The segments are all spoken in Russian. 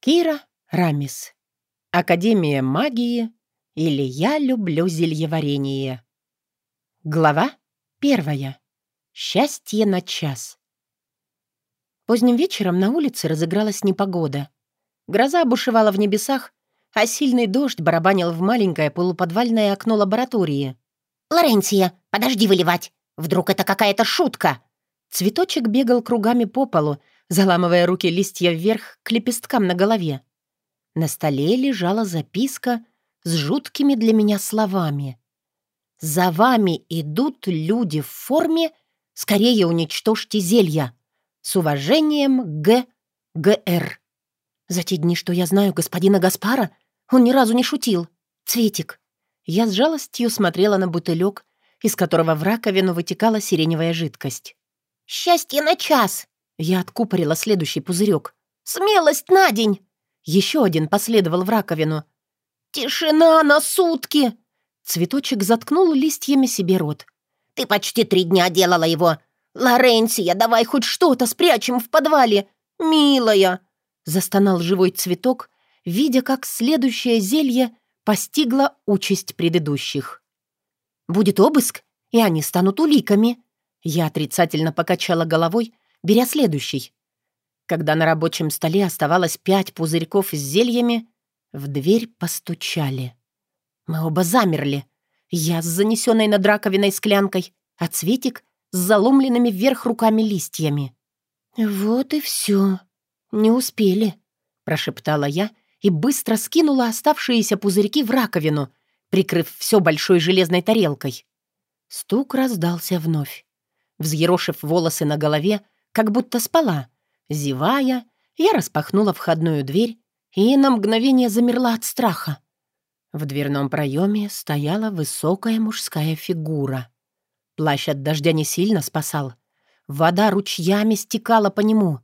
Кира Рамис. Академия магии или Я люблю зельеварение. Глава первая. Счастье на час. Поздним вечером на улице разыгралась непогода. Гроза бушевала в небесах, а сильный дождь барабанил в маленькое полуподвальное окно лаборатории. «Лоренция, подожди выливать! Вдруг это какая-то шутка?» Цветочек бегал кругами по полу, заламывая руки листья вверх к лепесткам на голове. На столе лежала записка с жуткими для меня словами. «За вами идут люди в форме, скорее уничтожьте зелья. С уважением, Г. Г.Р.» За те дни, что я знаю господина Гаспара, он ни разу не шутил. Цветик. Я с жалостью смотрела на бутылек, из которого в раковину вытекала сиреневая жидкость. «Счастье на час!» Я откупорила следующий пузырек. «Смелость на день!» Еще один последовал в раковину. «Тишина на сутки!» Цветочек заткнул листьями себе рот. «Ты почти три дня делала его! Лоренсия, давай хоть что-то спрячем в подвале! Милая!» Застонал живой цветок, видя, как следующее зелье постигло участь предыдущих. «Будет обыск, и они станут уликами!» Я отрицательно покачала головой, беря следующий. Когда на рабочем столе оставалось пять пузырьков с зельями, в дверь постучали. Мы оба замерли. Я с занесенной над раковиной склянкой, а Цветик с заломленными вверх руками листьями. «Вот и все. Не успели», — прошептала я и быстро скинула оставшиеся пузырьки в раковину, прикрыв все большой железной тарелкой. Стук раздался вновь. Взъерошив волосы на голове, как будто спала. Зевая, я распахнула входную дверь и на мгновение замерла от страха. В дверном проеме стояла высокая мужская фигура. Плащ от дождя не сильно спасал. Вода ручьями стекала по нему.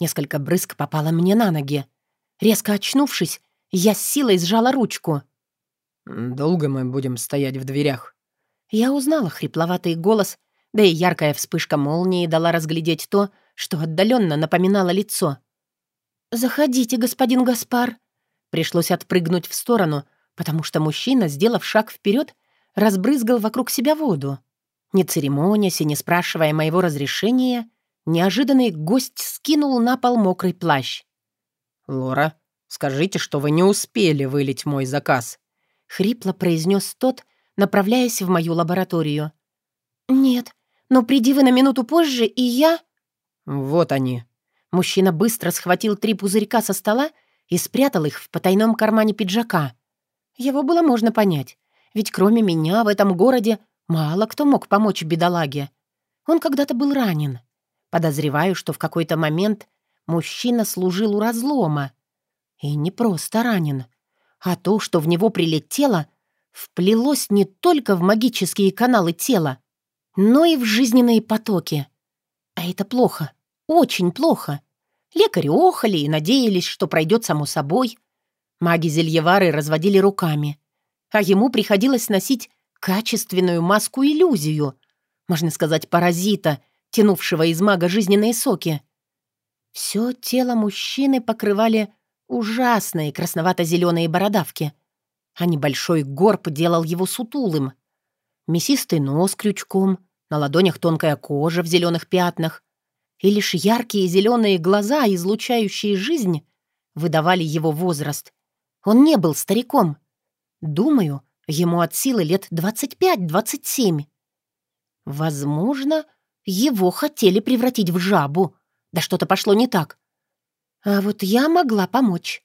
Несколько брызг попало мне на ноги. Резко очнувшись, я с силой сжала ручку. «Долго мы будем стоять в дверях?» Я узнала хрипловатый голос да и яркая вспышка молнии дала разглядеть то, что отдаленно напоминало лицо. «Заходите, господин Гаспар». Пришлось отпрыгнуть в сторону, потому что мужчина, сделав шаг вперед, разбрызгал вокруг себя воду. Не церемонясь и не спрашивая моего разрешения, неожиданный гость скинул на пол мокрый плащ. «Лора, скажите, что вы не успели вылить мой заказ», — хрипло произнес тот, направляясь в мою лабораторию. «Нет, но приди вы на минуту позже, и я...» «Вот они». Мужчина быстро схватил три пузырька со стола и спрятал их в потайном кармане пиджака. Его было можно понять, ведь кроме меня в этом городе мало кто мог помочь бедолаге. Он когда-то был ранен. Подозреваю, что в какой-то момент мужчина служил у разлома. И не просто ранен, а то, что в него прилетело, вплелось не только в магические каналы тела, но и в жизненные потоки. А это плохо, очень плохо. Лекари охали и надеялись, что пройдет само собой. Маги-зельевары разводили руками. А ему приходилось носить качественную маску-иллюзию, можно сказать, паразита, тянувшего из мага жизненные соки. Все тело мужчины покрывали ужасные красновато-зеленые бородавки, а небольшой горб делал его сутулым. Мясистый нос крючком, на ладонях тонкая кожа в зеленых пятнах, и лишь яркие зеленые глаза, излучающие жизнь, выдавали его возраст. Он не был стариком. Думаю, ему от силы лет 25-27. Возможно, его хотели превратить в жабу. Да что-то пошло не так. А вот я могла помочь.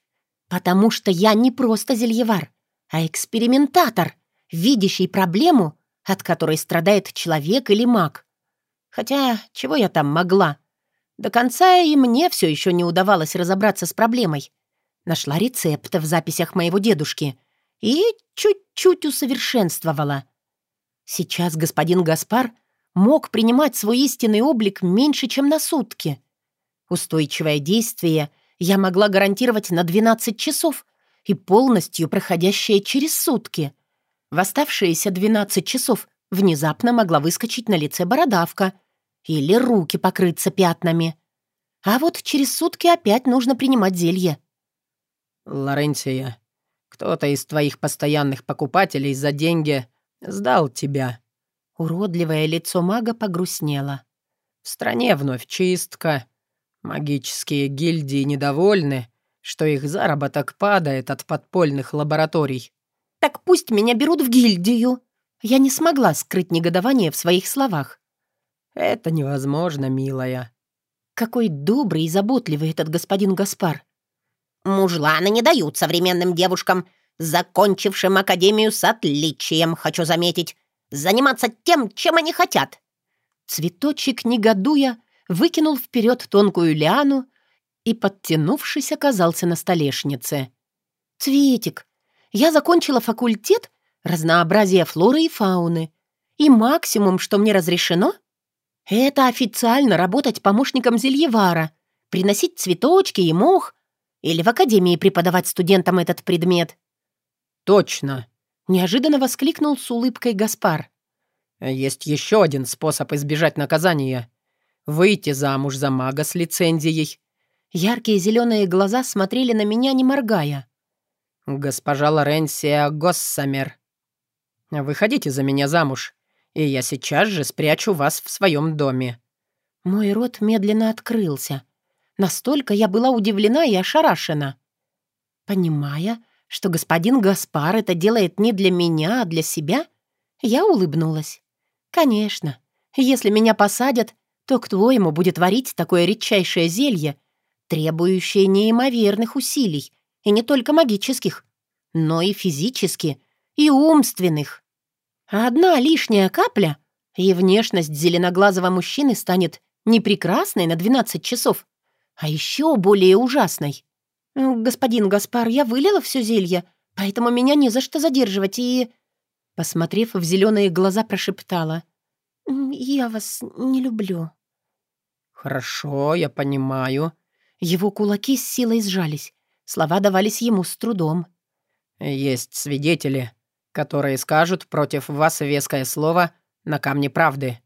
Потому что я не просто зельевар, а экспериментатор, видящий проблему от которой страдает человек или маг. Хотя, чего я там могла? До конца и мне все еще не удавалось разобраться с проблемой. Нашла рецепт в записях моего дедушки и чуть-чуть усовершенствовала. Сейчас господин Гаспар мог принимать свой истинный облик меньше, чем на сутки. Устойчивое действие я могла гарантировать на 12 часов и полностью проходящее через сутки — в оставшиеся 12 часов внезапно могла выскочить на лице бородавка или руки покрыться пятнами. А вот через сутки опять нужно принимать зелье. Лоренция, кто-то из твоих постоянных покупателей за деньги сдал тебя. Уродливое лицо мага погрустнело. В стране вновь чистка. Магические гильдии недовольны, что их заработок падает от подпольных лабораторий. «Так пусть меня берут в гильдию!» Я не смогла скрыть негодование в своих словах. «Это невозможно, милая». Какой добрый и заботливый этот господин Гаспар. «Мужланы не дают современным девушкам, закончившим академию с отличием, хочу заметить, заниматься тем, чем они хотят». Цветочек, негодуя, выкинул вперед тонкую лиану и, подтянувшись, оказался на столешнице. «Цветик, я закончила факультет разнообразия флоры и фауны, и максимум, что мне разрешено, это официально работать помощником зельевара, приносить цветочки и мох или в академии преподавать студентам этот предмет». «Точно!» — неожиданно воскликнул с улыбкой Гаспар. «Есть еще один способ избежать наказания. Выйти замуж за мага с лицензией». Яркие зеленые глаза смотрели на меня, не моргая. «Госпожа Лоренсия Госсамер, выходите за меня замуж, и я сейчас же спрячу вас в своем доме». Мой рот медленно открылся. Настолько я была удивлена и ошарашена. Понимая, что господин Гаспар это делает не для меня, а для себя, я улыбнулась. «Конечно, если меня посадят, то кто ему будет варить такое редчайшее зелье, требующее неимоверных усилий, и не только магических, но и физически, и умственных. А одна лишняя капля, и внешность зеленоглазого мужчины станет не прекрасной на 12 часов, а еще более ужасной. «Господин Гаспар, я вылила все зелье, поэтому меня не за что задерживать и...» Посмотрев в зеленые глаза, прошептала. «Я вас не люблю». «Хорошо, я понимаю». Его кулаки с силой сжались. Слова давались ему с трудом. «Есть свидетели, которые скажут против вас веское слово на камне правды».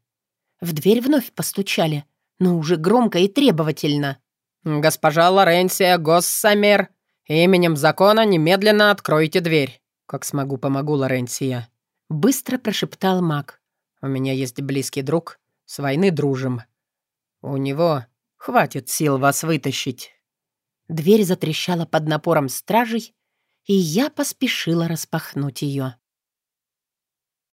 В дверь вновь постучали, но уже громко и требовательно. «Госпожа Лоренсия Госсамер, именем закона немедленно откройте дверь». «Как смогу, помогу, Лоренсия», — быстро прошептал маг. «У меня есть близкий друг, с войны дружим. У него хватит сил вас вытащить». Дверь затрещала под напором стражей, и я поспешила распахнуть ее.